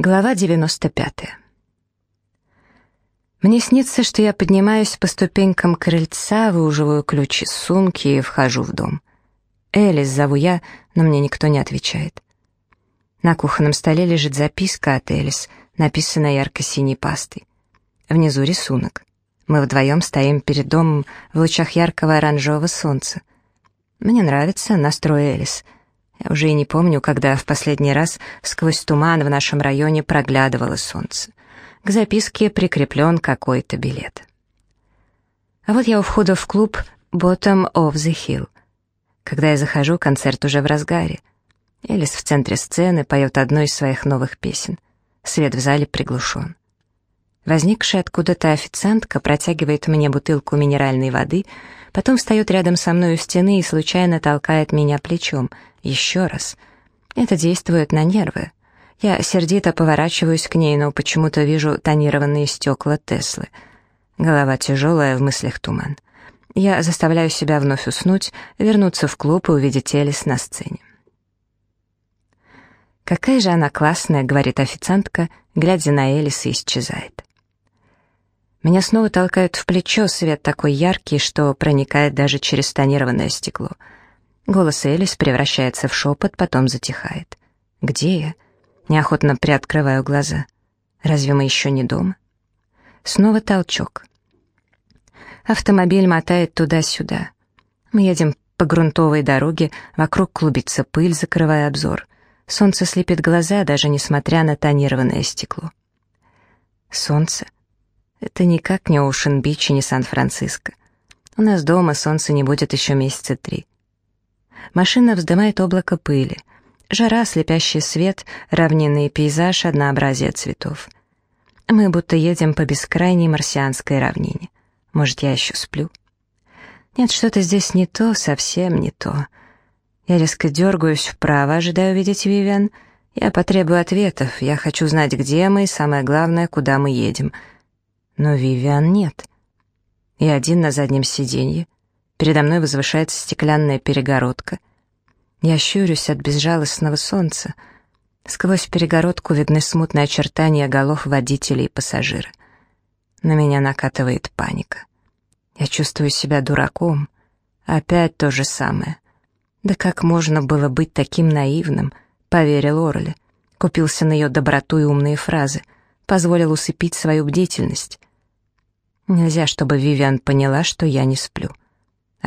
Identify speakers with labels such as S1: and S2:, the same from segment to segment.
S1: Глава 95. Мне снится, что я поднимаюсь по ступенькам крыльца, выуживаю ключ из сумки и вхожу в дом. Элис зову я, но мне никто не отвечает. На кухонном столе лежит записка от Элис, написанная ярко-синей пастой. Внизу рисунок. Мы вдвоем стоим перед домом в лучах яркого оранжевого солнца. Мне нравится настрой Элис — я уже и не помню, когда в последний раз сквозь туман в нашем районе проглядывало солнце. К записке прикреплен какой-то билет. А вот я у входа в клуб Bottom of the Hill. Когда я захожу, концерт уже в разгаре. Элис в центре сцены поет одну из своих новых песен. Свет в зале приглушен. Возникшая откуда-то официантка протягивает мне бутылку минеральной воды, потом встает рядом со мной у стены и случайно толкает меня плечом — еще раз. Это действует на нервы. Я сердито поворачиваюсь к ней, но почему-то вижу тонированные стекла Теслы. Голова тяжелая, в мыслях туман. Я заставляю себя вновь уснуть, вернуться в клуб и увидеть Элис на сцене. «Какая же она классная», — говорит официантка, глядя на Элис и исчезает. Меня снова толкают в плечо, свет такой яркий, что проникает даже через тонированное стекло — Голос Элис превращается в шепот, потом затихает. «Где я?» Неохотно приоткрываю глаза. «Разве мы еще не дома?» Снова толчок. Автомобиль мотает туда-сюда. Мы едем по грунтовой дороге, вокруг клубится пыль, закрывая обзор. Солнце слепит глаза, даже несмотря на тонированное стекло. Солнце? Это никак не Оушен-Бич и не Сан-Франциско. У нас дома солнца не будет еще месяца три. Машина вздымает облако пыли. Жара, слепящий свет, равнинный пейзаж, однообразие цветов. Мы будто едем по бескрайней марсианской равнине. Может, я еще сплю? Нет, что-то здесь не то, совсем не то. Я резко дергаюсь вправо, ожидаю увидеть Вивиан. Я потребую ответов, я хочу знать, где мы, и самое главное, куда мы едем. Но Вивиан нет. Я один на заднем сиденье. Передо мной возвышается стеклянная перегородка. Я щурюсь от безжалостного солнца. Сквозь перегородку видны смутные очертания голов водителей и пассажира. На меня накатывает паника. Я чувствую себя дураком. Опять то же самое. Да как можно было быть таким наивным, поверил Орли. Купился на ее доброту и умные фразы. Позволил усыпить свою бдительность. Нельзя, чтобы Вивиан поняла, что я не сплю.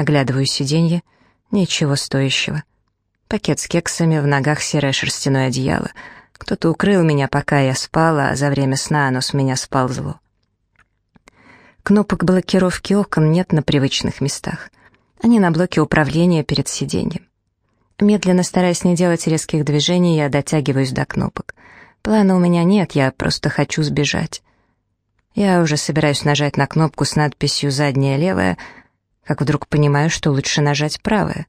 S1: Оглядываю сиденье. Ничего стоящего. Пакет с кексами, в ногах серое шерстяное одеяло. Кто-то укрыл меня, пока я спала, а за время сна оно с меня сползло. Кнопок блокировки окон нет на привычных местах. Они на блоке управления перед сиденьем. Медленно, стараясь не делать резких движений, я дотягиваюсь до кнопок. Плана у меня нет, я просто хочу сбежать. Я уже собираюсь нажать на кнопку с надписью «Задняя левая», как вдруг понимаю, что лучше нажать правое.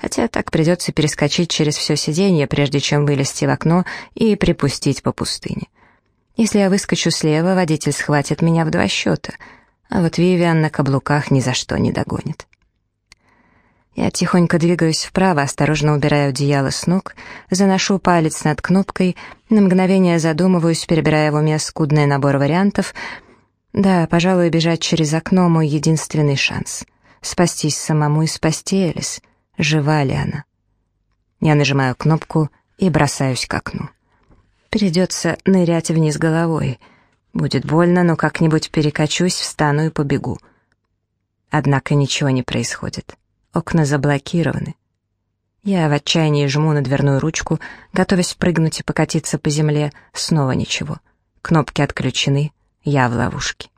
S1: Хотя так придется перескочить через все сиденье, прежде чем вылезти в окно и припустить по пустыне. Если я выскочу слева, водитель схватит меня в два счета, а вот Вивиан на каблуках ни за что не догонит. Я тихонько двигаюсь вправо, осторожно убираю одеяло с ног, заношу палец над кнопкой, на мгновение задумываюсь, перебирая в уме скудный набор вариантов — да, пожалуй, бежать через окно — мой единственный шанс. Спастись самому и спасти Элис. Жива ли она? Я нажимаю кнопку и бросаюсь к окну. Придется нырять вниз головой. Будет больно, но как-нибудь перекачусь, встану и побегу. Однако ничего не происходит. Окна заблокированы. Я в отчаянии жму на дверную ручку, готовясь прыгнуть и покатиться по земле. Снова ничего. Кнопки отключены. Я в ловушке.